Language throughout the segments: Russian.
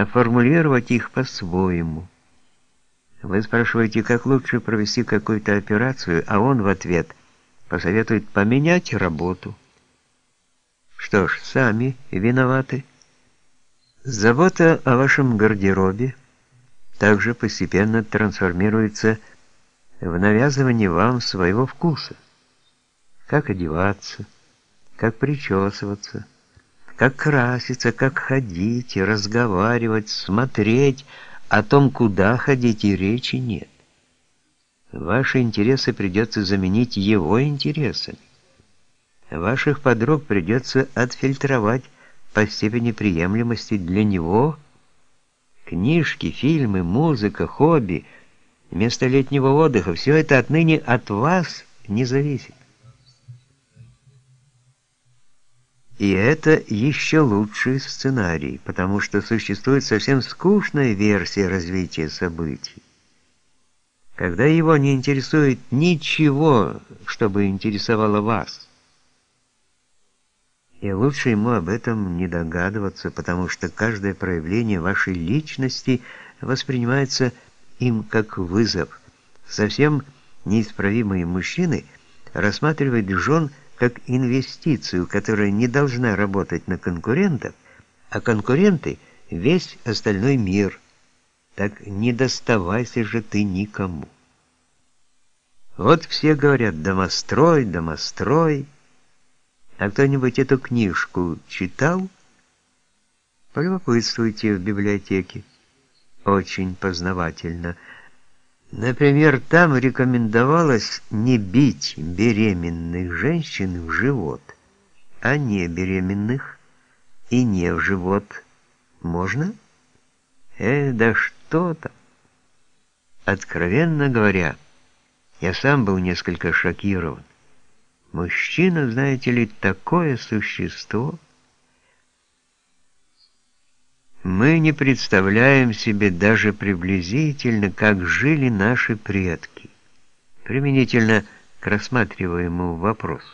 а формулировать их по-своему. Вы спрашиваете, как лучше провести какую-то операцию, а он в ответ посоветует поменять работу. Что ж, сами виноваты. Забота о вашем гардеробе также постепенно трансформируется в навязывание вам своего вкуса. Как одеваться, как причесываться, как краситься, как ходить, разговаривать, смотреть, о том, куда ходить, и речи нет. Ваши интересы придется заменить его интересами. Ваших подруг придется отфильтровать по степени приемлемости для него. Книжки, фильмы, музыка, хобби, место летнего отдыха – все это отныне от вас не зависит. И это еще лучший сценарий, потому что существует совсем скучная версия развития событий. Когда его не интересует ничего, чтобы интересовало вас. И лучше ему об этом не догадываться, потому что каждое проявление вашей личности воспринимается им как вызов. Совсем неисправимые мужчины рассматривают жен как инвестицию, которая не должна работать на конкурентов, а конкуренты – весь остальной мир. Так не доставайся же ты никому. Вот все говорят «домострой, домострой». А кто-нибудь эту книжку читал? Полюбопытствуйте в библиотеке. Очень познавательно – Например, там рекомендовалось не бить беременных женщин в живот, а не беременных и не в живот. Можно? Э, да что там? Откровенно говоря, я сам был несколько шокирован. Мужчина, знаете ли, такое существо – мы не представляем себе даже приблизительно, как жили наши предки, применительно к рассматриваемому вопросу.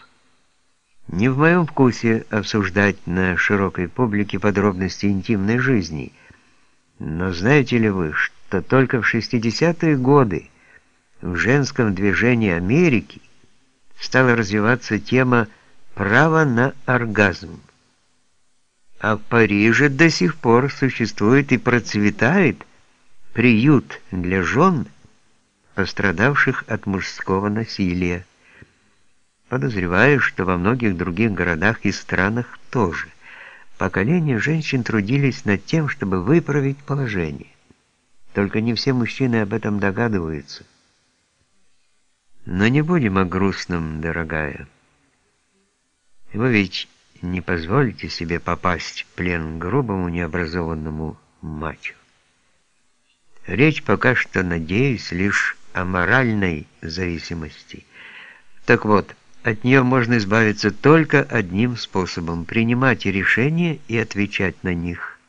Не в моем вкусе обсуждать на широкой публике подробности интимной жизни, но знаете ли вы, что только в 60-е годы в женском движении Америки стала развиваться тема права на оргазм. А в Париже до сих пор существует и процветает приют для жен, пострадавших от мужского насилия. Подозреваю, что во многих других городах и странах тоже. Поколения женщин трудились над тем, чтобы выправить положение. Только не все мужчины об этом догадываются. Но не будем о грустном, дорогая. Вы ведь не позволите себе попасть в плен грубому необразованному мачо. Речь пока что, надеюсь, лишь о моральной зависимости. Так вот, от нее можно избавиться только одним способом – принимать решения и отвечать на них.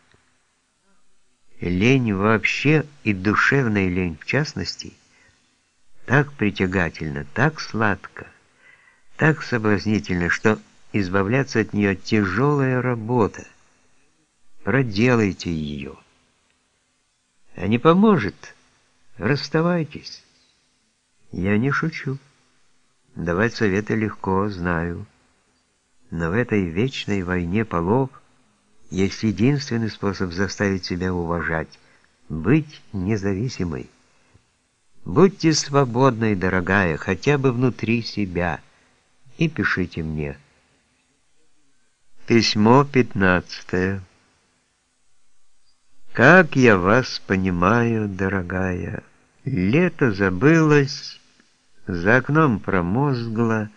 Лень вообще и душевная лень в частности так притягательна, так сладко, так соблазнительно, что избавляться от нее тяжелая работа. Проделайте ее. А не поможет, расставайтесь. Я не шучу. Давать советы легко, знаю. Но в этой вечной войне полов есть единственный способ заставить себя уважать — быть независимой. Будьте свободной, дорогая, хотя бы внутри себя, и пишите мне — Письмо пятнадцатое. Как я вас понимаю, дорогая, лето забылось, за окном промозгло,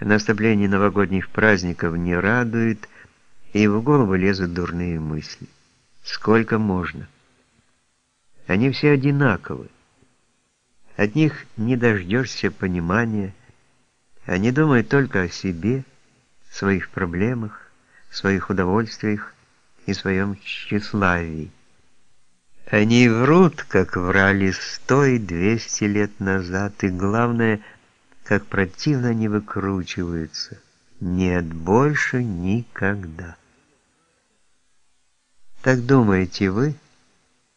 наступление новогодних праздников не радует, и в голову лезут дурные мысли. Сколько можно? Они все одинаковы. От них не дождешься понимания, они думают только о себе, своих проблемах, своих удовольствиях и своем тщеславии. Они врут, как врали сто и двести лет назад, и главное, как противно они выкручиваются. Нет, больше никогда. Так думаете вы?